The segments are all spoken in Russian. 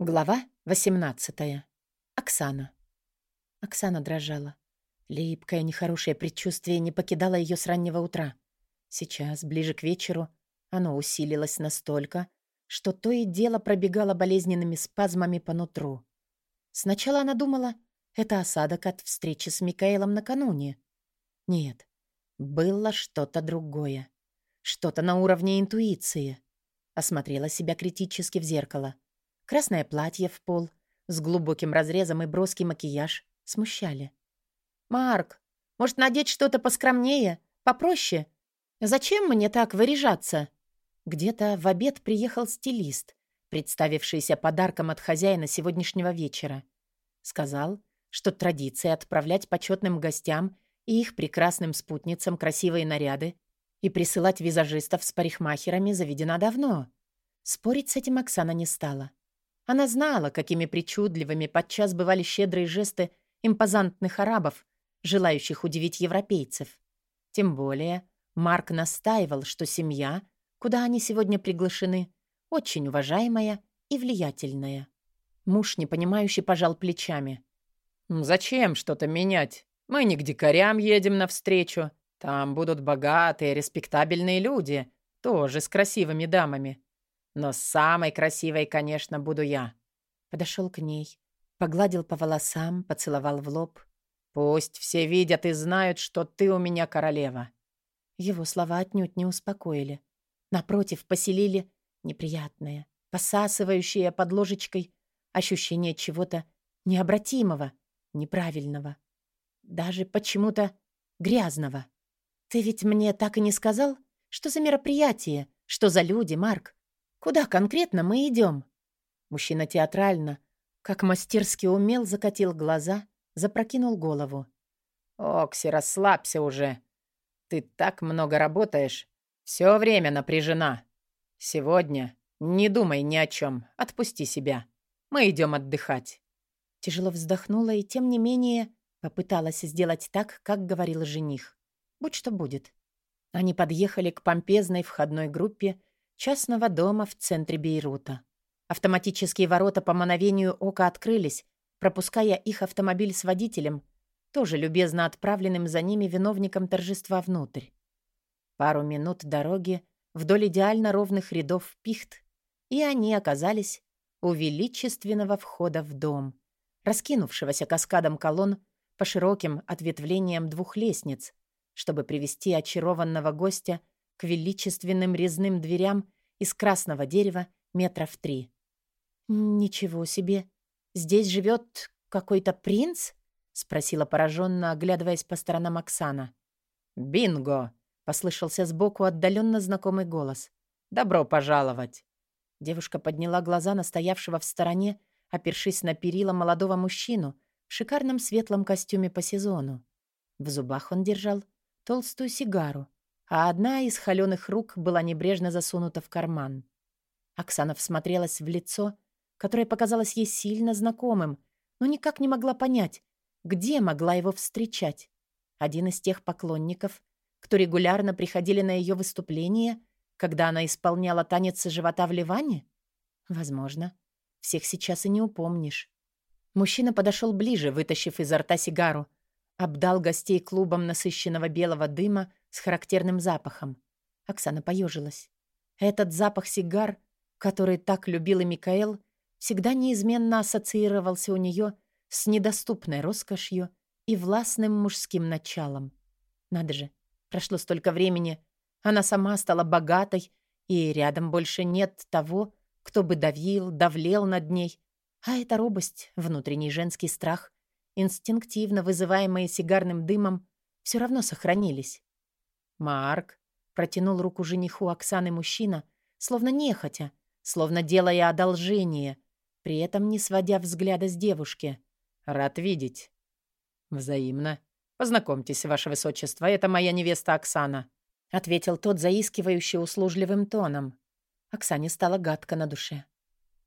Глава 18. Оксана. Оксана дрожала. Липкое, нехорошее предчувствие не покидало ее с раннего утра. Сейчас, ближе к вечеру, оно усилилось настолько, что то и дело пробегало болезненными спазмами по нутру. Сначала она думала, это осадок от встречи с Микаэлом накануне. Нет, было что-то другое. Что-то на уровне интуиции. Осмотрела себя критически в зеркало — Красное платье в пол с глубоким разрезом и броский макияж смущали. «Марк, может, надеть что-то поскромнее, попроще? Зачем мне так выряжаться?» Где-то в обед приехал стилист, представившийся подарком от хозяина сегодняшнего вечера. Сказал, что традиция отправлять почетным гостям и их прекрасным спутницам красивые наряды и присылать визажистов с парикмахерами заведена давно. Спорить с этим Оксана не стала. Она знала, какими причудливыми подчас бывали щедрые жесты импозантных арабов, желающих удивить европейцев. Тем более Марк настаивал, что семья, куда они сегодня приглашены, очень уважаемая и влиятельная. Муж, непонимающе, пожал плечами. «Зачем что-то менять? Мы не к дикарям едем навстречу. Там будут богатые, респектабельные люди, тоже с красивыми дамами. Но самой красивой, конечно, буду я. Подошел к ней, погладил по волосам, поцеловал в лоб. Пусть все видят и знают, что ты у меня королева. Его слова отнюдь не успокоили. Напротив, поселили неприятное, посасывающее под ложечкой ощущение чего-то необратимого, неправильного, даже почему-то грязного. «Ты ведь мне так и не сказал, что за мероприятие, что за люди, Марк? Куда конкретно мы идем? Мужчина театрально, как мастерски умел, закатил глаза, запрокинул голову. «Окси, расслабься уже. Ты так много работаешь. Все время напряжена. Сегодня не думай ни о чем. Отпусти себя. Мы идем отдыхать». Тяжело вздохнула и, тем не менее, попыталась сделать так, как говорил жених. Будь что будет. Они подъехали к помпезной входной группе частного дома в центре Бейрута. Автоматические ворота по мановению ока открылись, пропуская их автомобиль с водителем, тоже любезно отправленным за ними виновником торжества внутрь. Пару минут дороги вдоль идеально ровных рядов пихт, и они оказались у величественного входа в дом, раскинувшегося каскадом колонн по широким ответвлениям двух лестниц, чтобы привести очарованного гостя к величественным резным дверям из красного дерева метров три. «Ничего себе! Здесь живет какой-то принц?» — спросила пораженно, оглядываясь по сторонам Оксана. «Бинго!» — послышался сбоку отдаленно знакомый голос. «Добро пожаловать!» Девушка подняла глаза на стоявшего в стороне, опершись на перила молодого мужчину в шикарном светлом костюме по сезону. В зубах он держал толстую сигару, а одна из холеных рук была небрежно засунута в карман. Оксана всмотрелась в лицо, которое показалось ей сильно знакомым, но никак не могла понять, где могла его встречать. Один из тех поклонников, кто регулярно приходили на ее выступления, когда она исполняла танец живота в Ливане? Возможно. Всех сейчас и не упомнишь. Мужчина подошел ближе, вытащив изо рта сигару, обдал гостей клубом насыщенного белого дыма, с характерным запахом. Оксана поежилась. Этот запах сигар, который так любил и Микаэл, всегда неизменно ассоциировался у нее с недоступной роскошью и властным мужским началом. Надо же, прошло столько времени, она сама стала богатой, и рядом больше нет того, кто бы давил, давлел над ней. А эта робость, внутренний женский страх, инстинктивно вызываемые сигарным дымом, все равно сохранились. «Марк», — протянул руку жениху Оксаны мужчина, словно нехотя, словно делая одолжение, при этом не сводя взгляда с девушки. «Рад видеть». «Взаимно. Познакомьтесь, ваше высочество, это моя невеста Оксана», — ответил тот заискивающий услужливым тоном. Оксане стало гадко на душе.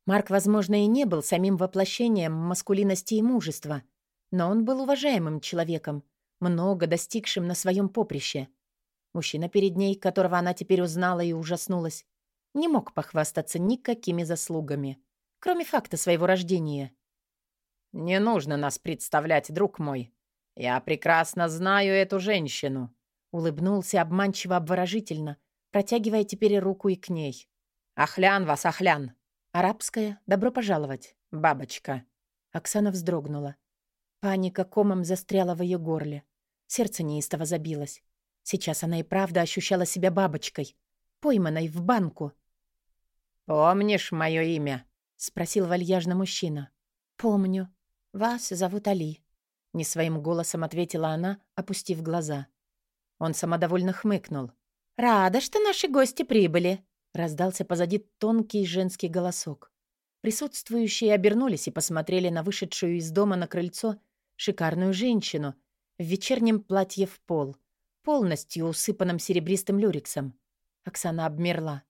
Марк, возможно, и не был самим воплощением маскулинности и мужества, но он был уважаемым человеком, много достигшим на своем поприще — Мужчина перед ней, которого она теперь узнала и ужаснулась, не мог похвастаться никакими заслугами. кроме факта своего рождения. «Не нужно нас представлять, друг мой. Я прекрасно знаю эту женщину», — улыбнулся обманчиво-обворожительно, протягивая теперь руку и к ней. «Ахлян вас, Ахлян!» Арабская «Добро пожаловать, бабочка». Оксана вздрогнула. Паника комом застряла в ее горле. Сердце неистово забилось. Сейчас она и правда ощущала себя бабочкой, пойманной в банку. «Помнишь мое имя?» — спросил вальяжно мужчина. «Помню. Вас зовут Али», — не своим голосом ответила она, опустив глаза. Он самодовольно хмыкнул. «Рада, что наши гости прибыли», — раздался позади тонкий женский голосок. Присутствующие обернулись и посмотрели на вышедшую из дома на крыльцо шикарную женщину в вечернем платье в пол, полностью усыпанном серебристым люрексом. Оксана обмерла.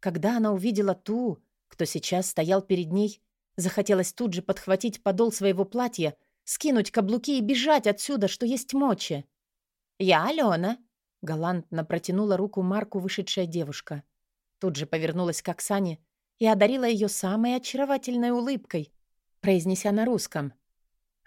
Когда она увидела ту, кто сейчас стоял перед ней, захотелось тут же подхватить подол своего платья, скинуть каблуки и бежать отсюда, что есть мочи. «Я Алена», — галантно протянула руку Марку вышедшая девушка. Тут же повернулась к Оксане и одарила ее самой очаровательной улыбкой, произнеся на русском.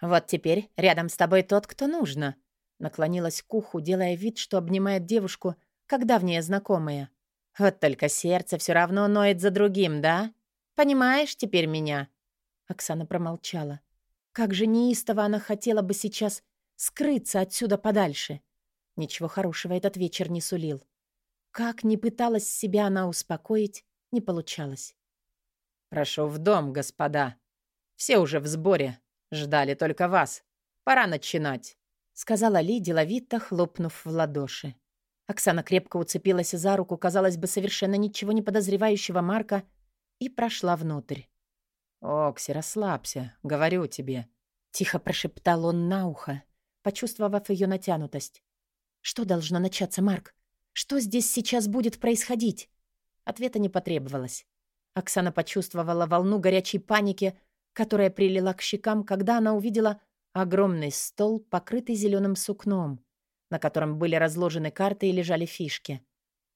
«Вот теперь рядом с тобой тот, кто нужно», — наклонилась к уху, делая вид, что обнимает девушку, как давняя знакомая. Вот только сердце все равно ноет за другим, да? Понимаешь теперь меня?» Оксана промолчала. Как же неистово она хотела бы сейчас скрыться отсюда подальше. Ничего хорошего этот вечер не сулил. Как ни пыталась себя она успокоить, не получалось. «Прошу в дом, господа. Все уже в сборе. Ждали только вас. Пора начинать», — сказала Ли, деловито хлопнув в ладоши. Оксана крепко уцепилась за руку, казалось бы, совершенно ничего не подозревающего Марка, и прошла внутрь. «Окси, расслабься, говорю тебе», — тихо прошептал он на ухо, почувствовав ее натянутость. «Что должно начаться, Марк? Что здесь сейчас будет происходить?» Ответа не потребовалось. Оксана почувствовала волну горячей паники, которая прилила к щекам, когда она увидела огромный стол, покрытый зеленым сукном на котором были разложены карты и лежали фишки.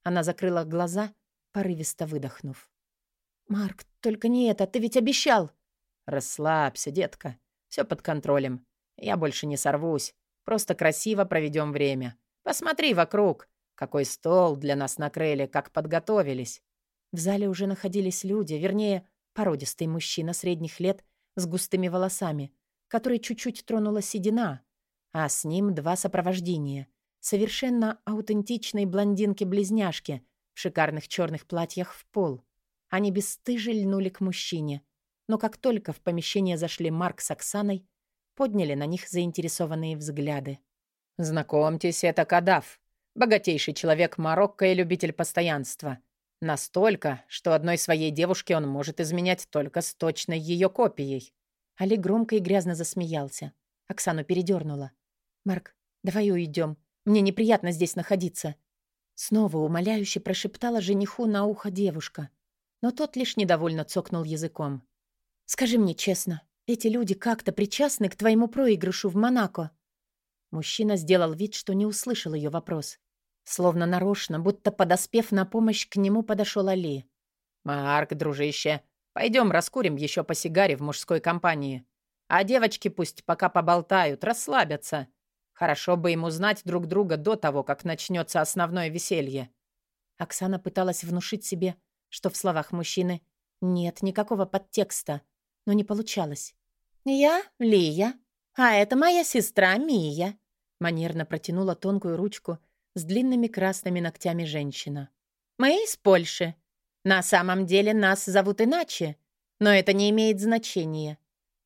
Она закрыла глаза, порывисто выдохнув. «Марк, только не это, ты ведь обещал!» «Расслабься, детка. Все под контролем. Я больше не сорвусь. Просто красиво проведем время. Посмотри вокруг. Какой стол для нас накрыли, как подготовились». В зале уже находились люди, вернее, породистый мужчина средних лет с густыми волосами, который чуть-чуть тронула седина, а с ним два сопровождения. Совершенно аутентичные блондинки-близняшки в шикарных черных платьях в пол. Они бесстыже льнули к мужчине. Но как только в помещение зашли Марк с Оксаной, подняли на них заинтересованные взгляды. «Знакомьтесь, это Кадав, богатейший человек Марокко и любитель постоянства. Настолько, что одной своей девушке он может изменять только с точной ее копией». Али громко и грязно засмеялся. Оксану передернула. «Марк, давай уйдем. Мне неприятно здесь находиться». Снова умоляюще прошептала жениху на ухо девушка. Но тот лишь недовольно цокнул языком. «Скажи мне честно, эти люди как-то причастны к твоему проигрышу в Монако?» Мужчина сделал вид, что не услышал ее вопрос. Словно нарочно, будто подоспев на помощь, к нему подошел Али. «Марк, дружище, пойдем раскурим еще по сигаре в мужской компании. А девочки пусть пока поболтают, расслабятся. Хорошо бы им узнать друг друга до того, как начнется основное веселье. Оксана пыталась внушить себе, что в словах мужчины нет никакого подтекста, но не получалось. «Я Лия, а это моя сестра Мия», манерно протянула тонкую ручку с длинными красными ногтями женщина. «Мы из Польши. На самом деле нас зовут иначе, но это не имеет значения.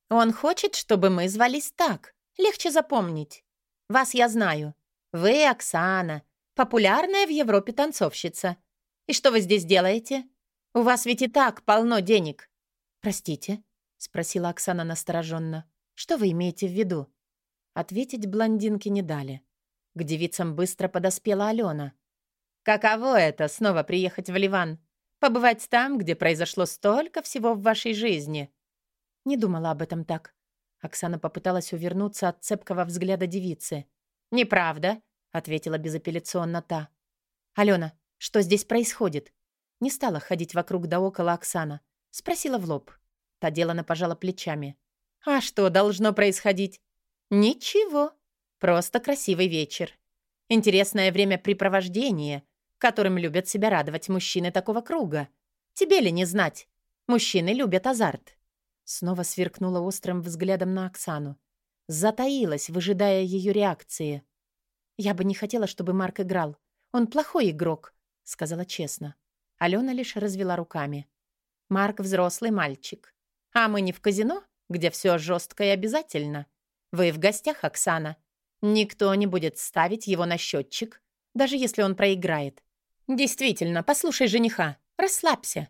Он хочет, чтобы мы звались так, легче запомнить. Вас я знаю. Вы Оксана, популярная в Европе танцовщица. И что вы здесь делаете? У вас ведь и так полно денег». «Простите?» — спросила Оксана настороженно. «Что вы имеете в виду?» Ответить блондинке не дали. К девицам быстро подоспела Алена. «Каково это — снова приехать в Ливан? Побывать там, где произошло столько всего в вашей жизни?» Не думала об этом так. Оксана попыталась увернуться от цепкого взгляда девицы. «Неправда», — ответила безапелляционно та. «Алена, что здесь происходит?» Не стала ходить вокруг да около Оксана. Спросила в лоб. Та делано пожала плечами. «А что должно происходить?» «Ничего. Просто красивый вечер. Интересное времяпрепровождение, которым любят себя радовать мужчины такого круга. Тебе ли не знать? Мужчины любят азарт». Снова сверкнула острым взглядом на Оксану. Затаилась, выжидая ее реакции. «Я бы не хотела, чтобы Марк играл. Он плохой игрок», — сказала честно. Алена лишь развела руками. «Марк — взрослый мальчик. А мы не в казино, где все жестко и обязательно. Вы в гостях, Оксана. Никто не будет ставить его на счетчик, даже если он проиграет. Действительно, послушай жениха, расслабься».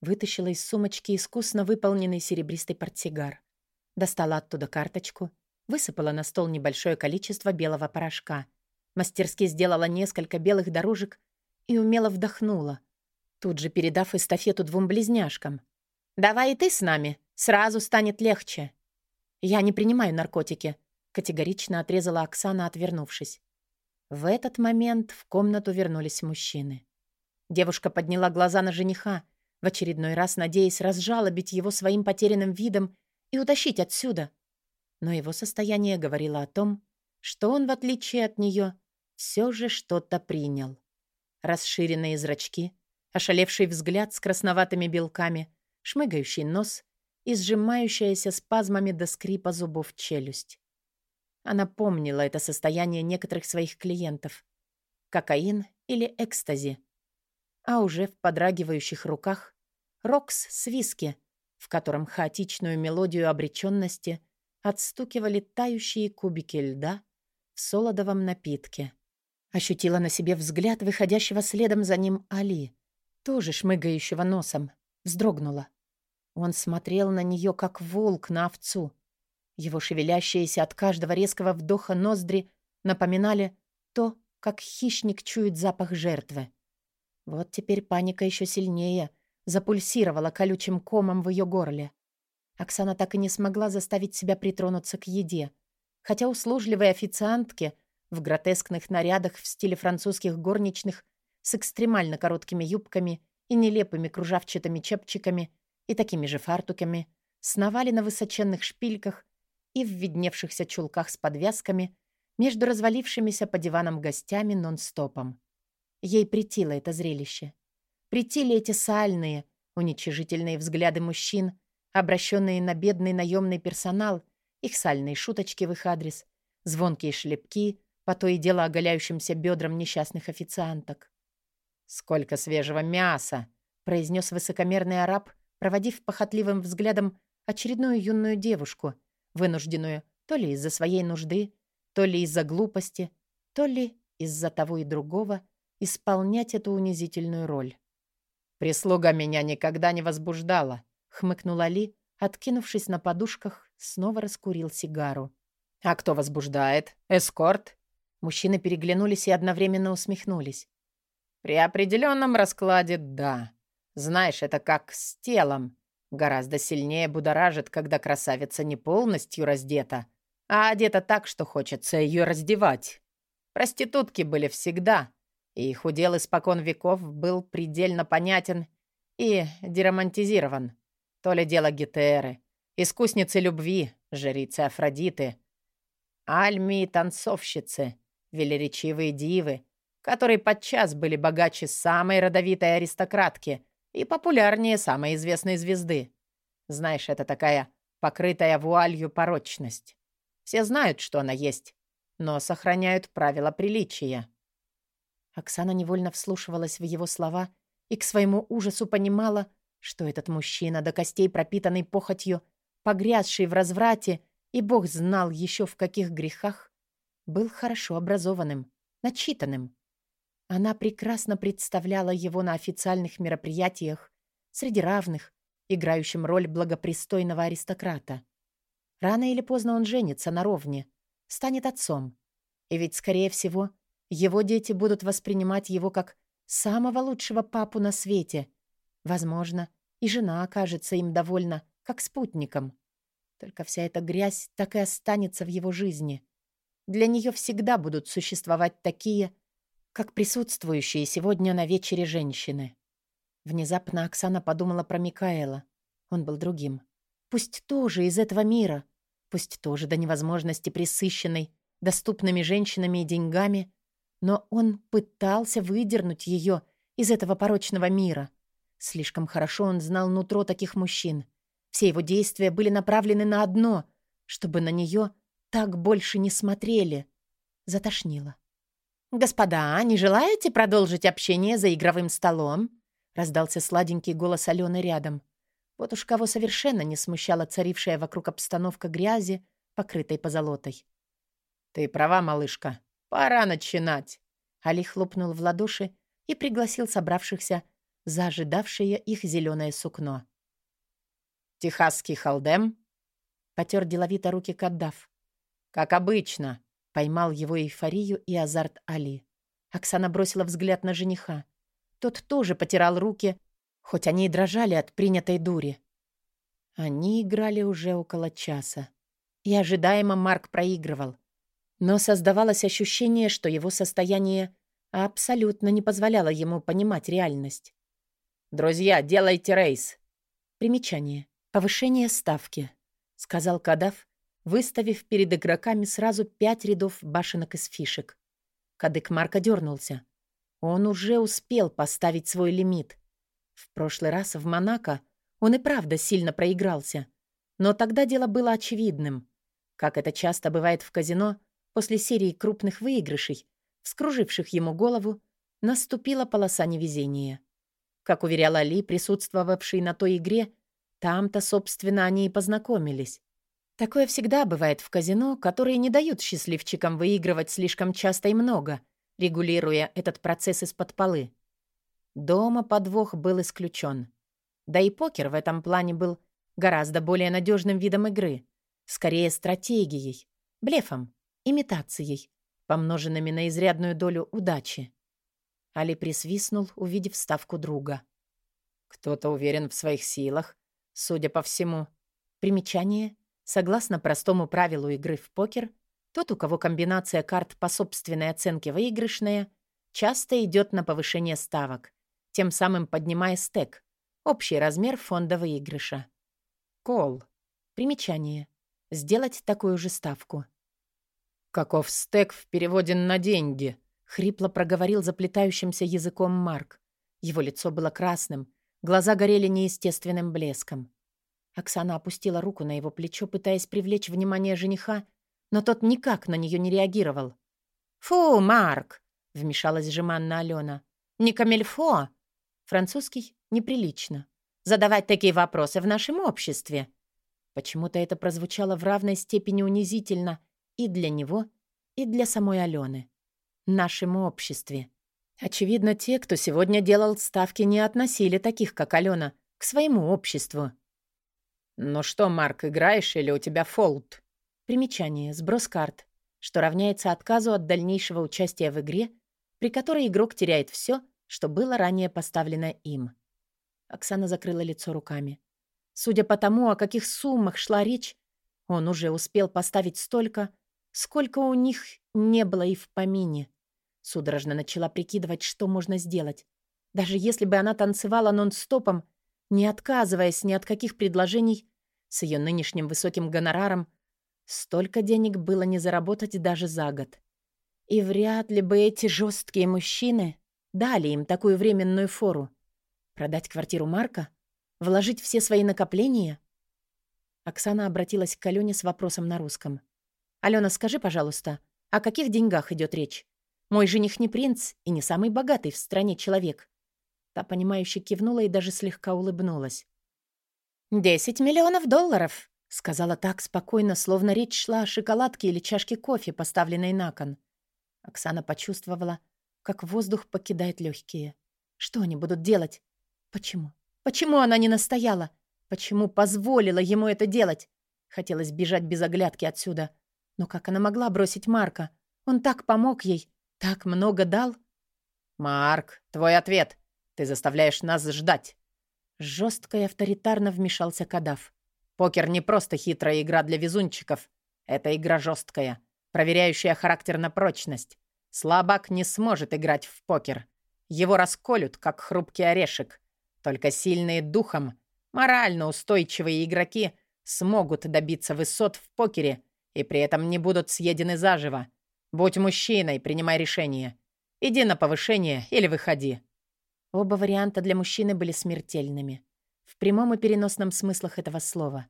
Вытащила из сумочки искусно выполненный серебристый портсигар. Достала оттуда карточку, высыпала на стол небольшое количество белого порошка. Мастерски сделала несколько белых дорожек и умело вдохнула, тут же передав эстафету двум близняшкам. «Давай и ты с нами, сразу станет легче». «Я не принимаю наркотики», — категорично отрезала Оксана, отвернувшись. В этот момент в комнату вернулись мужчины. Девушка подняла глаза на жениха, в очередной раз надеясь разжалобить его своим потерянным видом и утащить отсюда. Но его состояние говорило о том, что он, в отличие от нее, все же что-то принял. Расширенные зрачки, ошалевший взгляд с красноватыми белками, шмыгающий нос и сжимающаяся спазмами до скрипа зубов челюсть. Она помнила это состояние некоторых своих клиентов. Кокаин или экстази. А уже в подрагивающих руках рокс с виски, в котором хаотичную мелодию обреченности отстукивали тающие кубики льда в солодовом напитке. Ощутила на себе взгляд выходящего следом за ним Али, тоже шмыгающего носом, вздрогнула. Он смотрел на нее, как волк на овцу. Его шевелящиеся от каждого резкого вдоха ноздри напоминали то, как хищник чует запах жертвы. Вот теперь паника еще сильнее запульсировала колючим комом в ее горле. Оксана так и не смогла заставить себя притронуться к еде, хотя услужливые официантки в гротескных нарядах в стиле французских горничных с экстремально короткими юбками и нелепыми кружавчатыми чепчиками и такими же фартуками, сновали на высоченных шпильках и в видневшихся чулках с подвязками между развалившимися по диванам гостями нон-стопом. Ей притило это зрелище. Притили эти сальные, уничижительные взгляды мужчин, обращенные на бедный наемный персонал, их сальные шуточки в их адрес, звонкие шлепки по то и дело оголяющимся бедрам несчастных официанток. «Сколько свежего мяса!» — произнес высокомерный араб, проводив похотливым взглядом очередную юную девушку, вынужденную то ли из-за своей нужды, то ли из-за глупости, то ли из-за того и другого исполнять эту унизительную роль. «Прислуга меня никогда не возбуждала», — хмыкнул Али, откинувшись на подушках, снова раскурил сигару. «А кто возбуждает? Эскорт?» Мужчины переглянулись и одновременно усмехнулись. «При определенном раскладе — да. Знаешь, это как с телом. Гораздо сильнее будоражит, когда красавица не полностью раздета, а одета так, что хочется ее раздевать. Проститутки были всегда, и их удел испокон веков был предельно понятен и деромантизирован. То ли дело Гетеры, искусницы любви, жрицы Афродиты, альми и танцовщицы, велеречивые дивы, которые подчас были богаче самой родовитой аристократки — и популярнее самой известной звезды. Знаешь, это такая покрытая вуалью порочность. Все знают, что она есть, но сохраняют правила приличия. Оксана невольно вслушивалась в его слова и к своему ужасу понимала, что этот мужчина, до костей пропитанный похотью, погрязший в разврате, и бог знал еще в каких грехах, был хорошо образованным, начитанным. Она прекрасно представляла его на официальных мероприятиях, среди равных, играющим роль благопристойного аристократа. Рано или поздно он женится на ровне, станет отцом. И ведь, скорее всего, его дети будут воспринимать его как самого лучшего папу на свете. Возможно, и жена окажется им довольна, как спутником. Только вся эта грязь так и останется в его жизни. Для нее всегда будут существовать такие, как присутствующие сегодня на вечере женщины. Внезапно Оксана подумала про Микаэла. Он был другим. Пусть тоже из этого мира, пусть тоже до невозможности присыщенной доступными женщинами и деньгами, но он пытался выдернуть ее из этого порочного мира. Слишком хорошо он знал нутро таких мужчин. Все его действия были направлены на одно, чтобы на нее так больше не смотрели. Затошнило. «Господа, не желаете продолжить общение за игровым столом?» Раздался сладенький голос Алены рядом. Вот уж кого совершенно не смущала царившая вокруг обстановка грязи, покрытой позолотой. «Ты права, малышка. Пора начинать!» Али хлопнул в ладоши и пригласил собравшихся за ожидавшее их зеленое сукно. «Техасский халдем?» Потер деловито руки Каддаф. «Как обычно», — поймал его эйфорию и азарт Али. Оксана бросила взгляд на жениха. Тот тоже потирал руки, хоть они и дрожали от принятой дури. Они играли уже около часа. И ожидаемо Марк проигрывал. Но создавалось ощущение, что его состояние абсолютно не позволяло ему понимать реальность. «Друзья, делайте рейс!» Примечание. Повышение ставки, сказал Кадав, выставив перед игроками сразу пять рядов башенок из фишек. Кадык Марка дернулся. Он уже успел поставить свой лимит. В прошлый раз в Монако он и правда сильно проигрался. Но тогда дело было очевидным. Как это часто бывает в казино, после серии крупных выигрышей, вскруживших ему голову, наступила полоса невезения. Как уверял Али, присутствовавший на той игре, там-то, собственно, они и познакомились. Такое всегда бывает в казино, которые не дают счастливчикам выигрывать слишком часто и много, регулируя этот процесс из-под полы. Дома подвох был исключен. Да и покер в этом плане был гораздо более надежным видом игры, скорее стратегией, блефом, имитацией, помноженными на изрядную долю удачи. Али присвистнул, увидев ставку друга. «Кто-то уверен в своих силах, судя по всему». Примечание. Согласно простому правилу игры в покер, тот, у кого комбинация карт по собственной оценке выигрышная, часто идет на повышение ставок, тем самым поднимая стек, общий размер фонда выигрыша. Кол. Примечание. Сделать такую же ставку. «Каков стек в переводе на деньги?» — хрипло проговорил заплетающимся языком Марк. Его лицо было красным, глаза горели неестественным блеском. Оксана опустила руку на его плечо, пытаясь привлечь внимание жениха, но тот никак на нее не реагировал. «Фу, Марк!» — вмешалась жеманна Алена. «Не камельфо!» «Французский неприлично. Задавать такие вопросы в нашем обществе». Почему-то это прозвучало в равной степени унизительно и для него, и для самой Алены. Нашем обществе. Очевидно, те, кто сегодня делал ставки, не относили таких, как Алена, к своему обществу. «Ну что, Марк, играешь или у тебя фолд?» Примечание. Сброс карт, что равняется отказу от дальнейшего участия в игре, при которой игрок теряет все, что было ранее поставлено им. Оксана закрыла лицо руками. Судя по тому, о каких суммах шла речь, он уже успел поставить столько, Сколько у них не было и в помине. Судорожно начала прикидывать, что можно сделать. Даже если бы она танцевала нон-стопом, не отказываясь ни от каких предложений, с ее нынешним высоким гонораром, столько денег было не заработать даже за год. И вряд ли бы эти жесткие мужчины дали им такую временную фору. Продать квартиру Марка? Вложить все свои накопления? Оксана обратилась к Алене с вопросом на русском. «Алена, скажи, пожалуйста, о каких деньгах идет речь? Мой жених не принц и не самый богатый в стране человек». Та, понимающе кивнула и даже слегка улыбнулась. «Десять миллионов долларов», — сказала так спокойно, словно речь шла о шоколадке или чашке кофе, поставленной на кон. Оксана почувствовала, как воздух покидает легкие. Что они будут делать? Почему? Почему она не настояла? Почему позволила ему это делать? Хотелось бежать без оглядки отсюда. Но как она могла бросить Марка? Он так помог ей, так много дал. «Марк, твой ответ. Ты заставляешь нас ждать». Жестко и авторитарно вмешался Кадав. «Покер не просто хитрая игра для везунчиков. Это игра жесткая, проверяющая характер на прочность. Слабак не сможет играть в покер. Его расколют, как хрупкий орешек. Только сильные духом, морально устойчивые игроки смогут добиться высот в покере и при этом не будут съедены заживо. Будь мужчиной, принимай решение. Иди на повышение или выходи». Оба варианта для мужчины были смертельными. В прямом и переносном смыслах этого слова.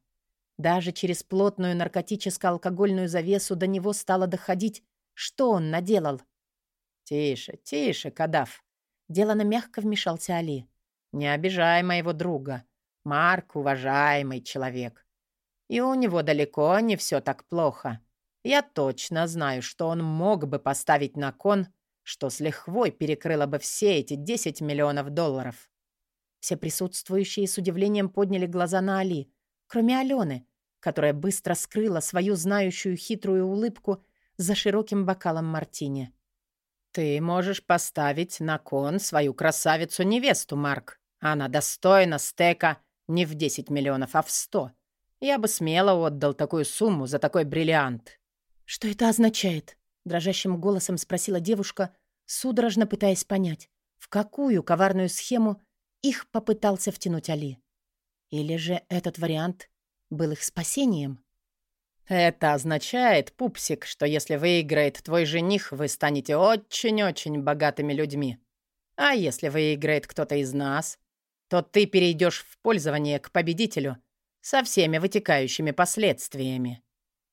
Даже через плотную наркотическо-алкогольную завесу до него стало доходить, что он наделал. «Тише, тише, Кадав!» Делано мягко вмешался Али. «Не обижай моего друга. Марк — уважаемый человек. И у него далеко не все так плохо. Я точно знаю, что он мог бы поставить на кон, что с лихвой перекрыло бы все эти 10 миллионов долларов». Все присутствующие с удивлением подняли глаза на Али, кроме Алены, которая быстро скрыла свою знающую хитрую улыбку за широким бокалом мартини. «Ты можешь поставить на кон свою красавицу-невесту, Марк. Она достойна стека не в 10 миллионов, а в 100. Я бы смело отдал такую сумму за такой бриллиант». «Что это означает?» — дрожащим голосом спросила девушка, судорожно пытаясь понять, в какую коварную схему их попытался втянуть Али. Или же этот вариант был их спасением? «Это означает, пупсик, что если выиграет твой жених, вы станете очень-очень богатыми людьми. А если выиграет кто-то из нас, то ты перейдешь в пользование к победителю со всеми вытекающими последствиями».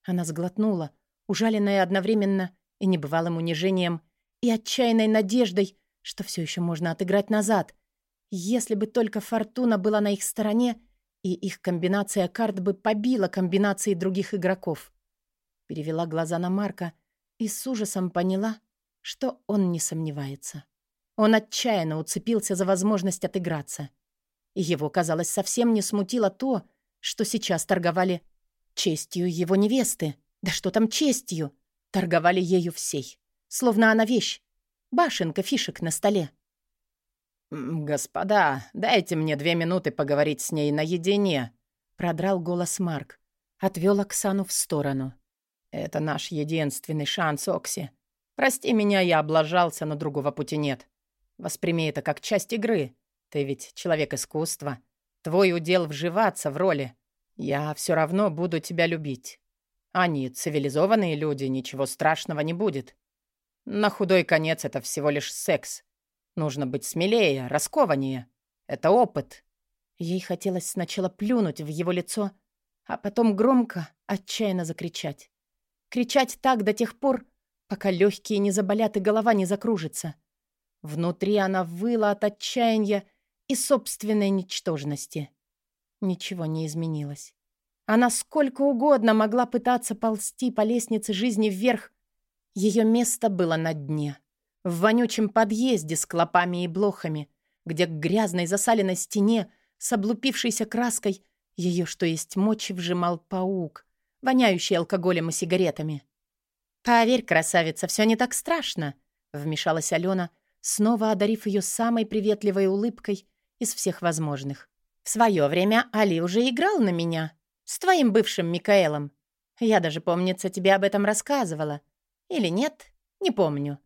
Она сглотнула, ужаленная одновременно и небывалым унижением, и отчаянной надеждой, что все еще можно отыграть назад. Если бы только фортуна была на их стороне, и их комбинация карт бы побила комбинации других игроков. Перевела глаза на Марка и с ужасом поняла, что он не сомневается. Он отчаянно уцепился за возможность отыграться. И его, казалось, совсем не смутило то, что сейчас торговали честью его невесты. Да что там честью? Торговали ею всей. Словно она вещь. Башенка фишек на столе. «Господа, дайте мне две минуты поговорить с ней наедине», — продрал голос Марк. Отвел Оксану в сторону. «Это наш единственный шанс, Окси. Прости меня, я облажался, но другого пути нет. Восприми это как часть игры. Ты ведь человек искусства. Твой удел вживаться в роли. Я все равно буду тебя любить. Они цивилизованные люди, ничего страшного не будет. На худой конец это всего лишь секс. Нужно быть смелее, раскованнее. Это опыт. Ей хотелось сначала плюнуть в его лицо, а потом громко, отчаянно закричать. Кричать так до тех пор, пока легкие не заболят и голова не закружится. Внутри она выла от отчаяния и собственной ничтожности. Ничего не изменилось. Она сколько угодно могла пытаться ползти по лестнице жизни вверх. Ее место было на дне в вонючем подъезде с клопами и блохами, где к грязной засаленной стене с облупившейся краской ее, что есть мочи, вжимал паук, воняющий алкоголем и сигаретами. «Поверь, красавица, все не так страшно», — вмешалась Алена, снова одарив ее самой приветливой улыбкой из всех возможных. «В свое время Али уже играл на меня, с твоим бывшим Микаэлом. Я даже, помнится, тебе об этом рассказывала. Или нет, не помню.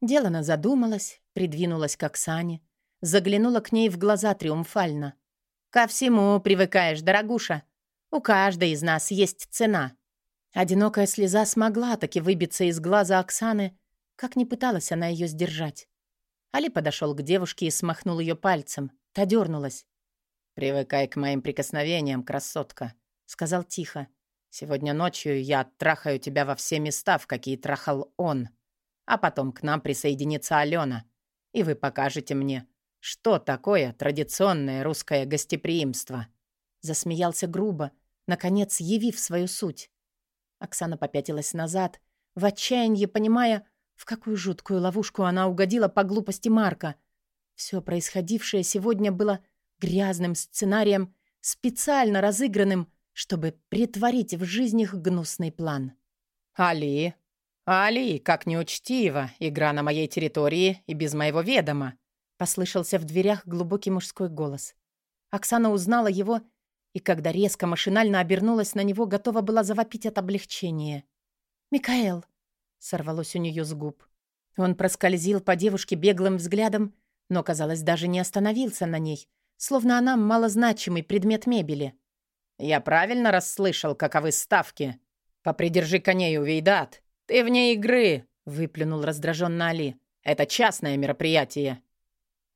Делана задумалась, придвинулась к Оксане, заглянула к ней в глаза триумфально. «Ко всему привыкаешь, дорогуша. У каждой из нас есть цена». Одинокая слеза смогла таки выбиться из глаза Оксаны, как не пыталась она ее сдержать. Али подошел к девушке и смахнул ее пальцем. Та дернулась. «Привыкай к моим прикосновениям, красотка», — сказал тихо. «Сегодня ночью я трахаю тебя во все места, в какие трахал он». А потом к нам присоединится Алена, и вы покажете мне, что такое традиционное русское гостеприимство». Засмеялся грубо, наконец явив свою суть. Оксана попятилась назад, в отчаянии понимая, в какую жуткую ловушку она угодила по глупости Марка. Все происходившее сегодня было грязным сценарием, специально разыгранным, чтобы притворить в жизнь их гнусный план. «Али, «Али, как неучтиво! Игра на моей территории и без моего ведома!» Послышался в дверях глубокий мужской голос. Оксана узнала его, и когда резко машинально обернулась на него, готова была завопить от облегчения. «Микаэл!» — сорвалось у нее с губ. Он проскользил по девушке беглым взглядом, но, казалось, даже не остановился на ней, словно она малозначимый предмет мебели. «Я правильно расслышал, каковы ставки? Попридержи коней, Увейдат. Ты вне игры!» — выплюнул раздраженно Али. «Это частное мероприятие».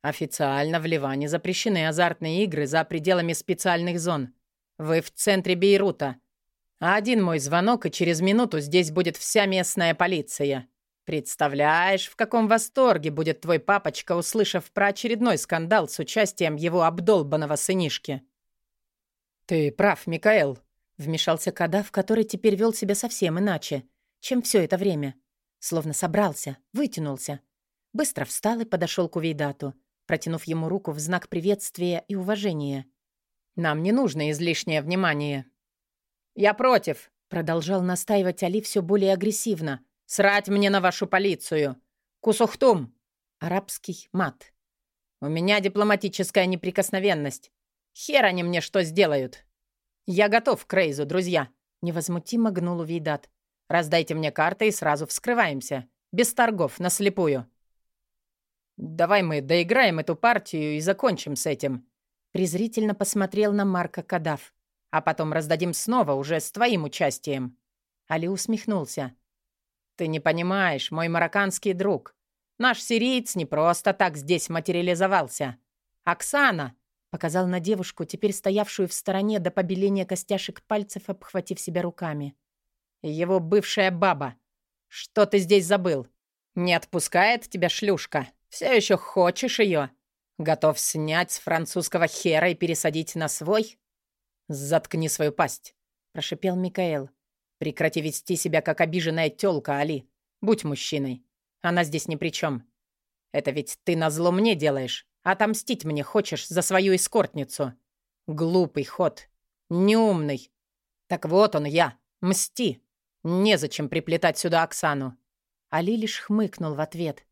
Официально в Ливане запрещены азартные игры за пределами специальных зон. Вы в центре Бейрута. А один мой звонок, и через минуту здесь будет вся местная полиция. Представляешь, в каком восторге будет твой папочка, услышав про очередной скандал с участием его обдолбанного сынишки. «Ты прав, Микаэл», — вмешался Кадав, который теперь вел себя совсем иначе, чем все это время. Словно собрался, вытянулся. Быстро встал и подошел к Увейдату, протянув ему руку в знак приветствия и уважения. «Нам не нужно излишнее внимание». «Я против», — продолжал настаивать Али все более агрессивно. «Срать мне на вашу полицию! Кусухтум!» Арабский мат. «У меня дипломатическая неприкосновенность. Хер они мне что сделают?» «Я готов к рейзу, друзья», — невозмутимо гнул Увейдат. «Раздайте мне карты и сразу вскрываемся. Без торгов, наслепую». «Давай мы доиграем эту партию и закончим с этим», — презрительно посмотрел на Марка Кадав. «А потом раздадим снова, уже с твоим участием». Али усмехнулся. «Ты не понимаешь, мой марокканский друг. Наш сириец не просто так здесь материализовался. Оксана!» — показал на девушку, теперь стоявшую в стороне до побеления костяшек пальцев, обхватив себя руками. «Его бывшая баба. Что ты здесь забыл? Не отпускает тебя шлюшка?» Все еще хочешь ее? Готов снять с французского хера и пересадить на свой? Заткни свою пасть, прошипел Микаэл. Прекрати вести себя как обиженная тёлка, Али. Будь мужчиной. Она здесь ни при чем. Это ведь ты назло мне делаешь. Отомстить мне хочешь за свою эскортницу. Глупый ход. Неумный. Так вот он я. Мсти. Незачем приплетать сюда Оксану. Али лишь хмыкнул в ответ.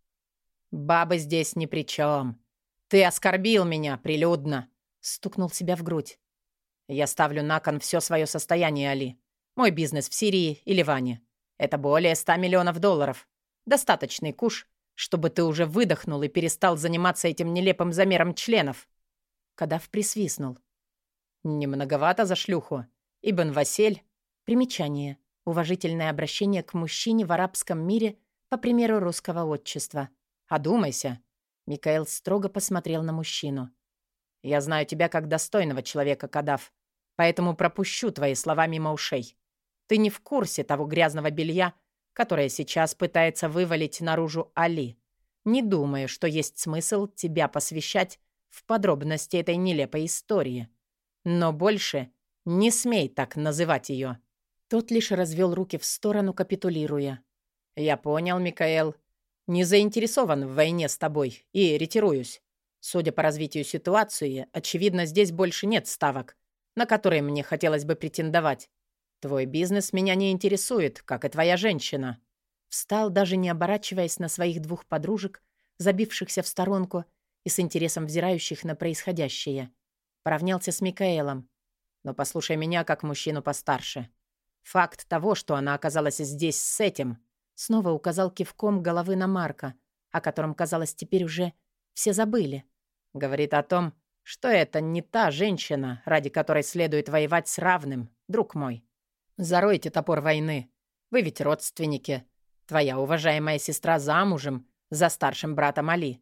«Бабы здесь ни при чем. Ты оскорбил меня прилюдно», — стукнул себя в грудь. «Я ставлю на кон все свое состояние, Али. Мой бизнес в Сирии и Ливане. Это более ста миллионов долларов. Достаточный куш, чтобы ты уже выдохнул и перестал заниматься этим нелепым замером членов». Кадав присвистнул. «Немноговато за шлюху. Ибн Васель...» Примечание. Уважительное обращение к мужчине в арабском мире по примеру русского отчества. Одумайся». Микаэл строго посмотрел на мужчину. «Я знаю тебя как достойного человека, Кадав, поэтому пропущу твои слова мимо ушей. Ты не в курсе того грязного белья, которое сейчас пытается вывалить наружу Али. Не думаю, что есть смысл тебя посвящать в подробности этой нелепой истории. Но больше не смей так называть ее». Тот лишь развел руки в сторону, капитулируя. «Я понял, Микаэл. Не заинтересован в войне с тобой и ретируюсь. Судя по развитию ситуации, очевидно, здесь больше нет ставок, на которые мне хотелось бы претендовать. Твой бизнес меня не интересует, как и твоя женщина». Встал, даже не оборачиваясь на своих двух подружек, забившихся в сторонку и с интересом взирающих на происходящее. Поравнялся с Микаэлом. «Но послушай меня как мужчину постарше. Факт того, что она оказалась здесь с этим, Снова указал кивком головы на Марка, о котором, казалось, теперь уже все забыли. Говорит о том, что это не та женщина, ради которой следует воевать с равным, друг мой. Заройте топор войны. Вы ведь родственники. Твоя уважаемая сестра замужем за старшим братом Али.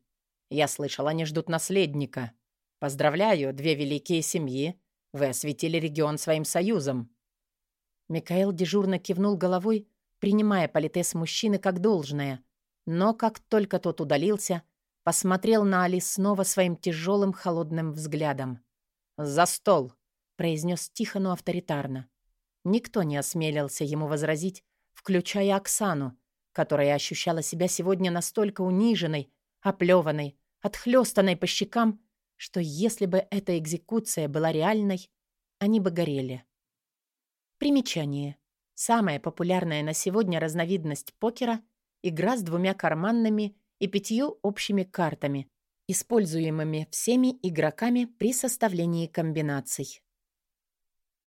Я слышал, они ждут наследника. Поздравляю, две великие семьи. Вы осветили регион своим союзом». Микаэл дежурно кивнул головой, принимая политес мужчины как должное. Но как только тот удалился, посмотрел на Али снова своим тяжелым холодным взглядом. «За стол!» — произнес тихо, но авторитарно. Никто не осмелился ему возразить, включая Оксану, которая ощущала себя сегодня настолько униженной, оплеванной, отхлёстанной по щекам, что если бы эта экзекуция была реальной, они бы горели. Примечание. Самая популярная на сегодня разновидность покера — игра с двумя карманными и пятью общими картами, используемыми всеми игроками при составлении комбинаций.